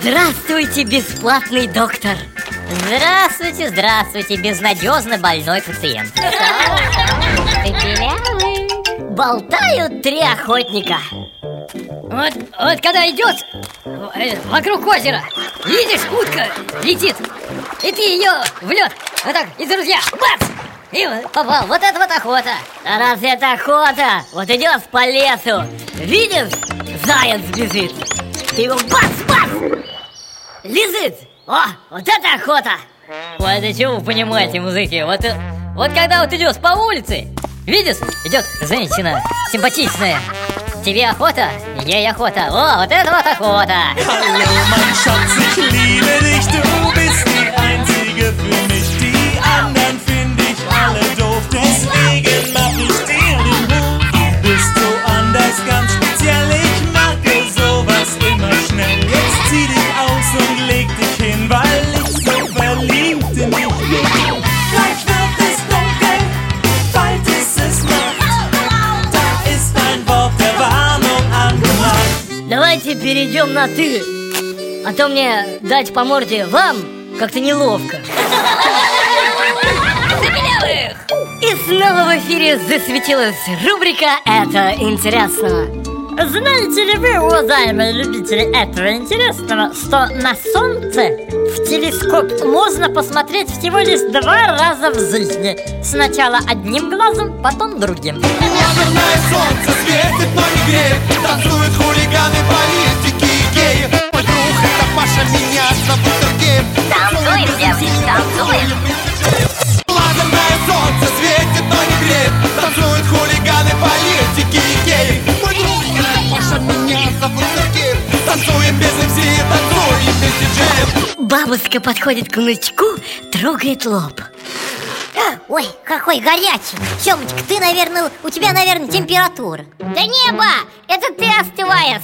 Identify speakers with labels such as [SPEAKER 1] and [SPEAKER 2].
[SPEAKER 1] Здравствуйте, бесплатный доктор.
[SPEAKER 2] Здравствуйте, здравствуйте, безнадежно больной пациент.
[SPEAKER 1] Болтают три охотника.
[SPEAKER 3] Вот, вот когда идет э, вокруг озера Видишь, утка летит И ты ее в лед Вот так, из друзья Бац! И попал, вот это вот охота.
[SPEAKER 1] А раз это охота, вот идешь по лесу Видишь, заяц бежит Ты его бац-бац Лежит О, вот это охота!
[SPEAKER 3] Вот и чего вы понимаете, музыки? Вот, вот когда вот идешь по улице Видишь, идет женщина симпатичная. Тебе охота? Ей охота. О, вот это вот охота
[SPEAKER 1] Давайте перейдем на «ты» А то мне дать по морде вам как-то неловко. И снова в эфире засветилась рубрика «Это интересно»
[SPEAKER 4] Знаете ли вы, уважаемые любители этого интересного, что на Солнце в телескоп можно посмотреть всего лишь два раза в жизни? Сначала одним глазом, потом другим.
[SPEAKER 5] Лазерное солнце светит, но не греет Танцуют хулиганы, Танцуем без МС, танцуем без диджеев
[SPEAKER 1] Бабушка подходит к внучку, трогает лоб.
[SPEAKER 2] Ой, какой горячий. Семочка, ты, наверное, у тебя, наверное, температура. Да небо, это ты остываешь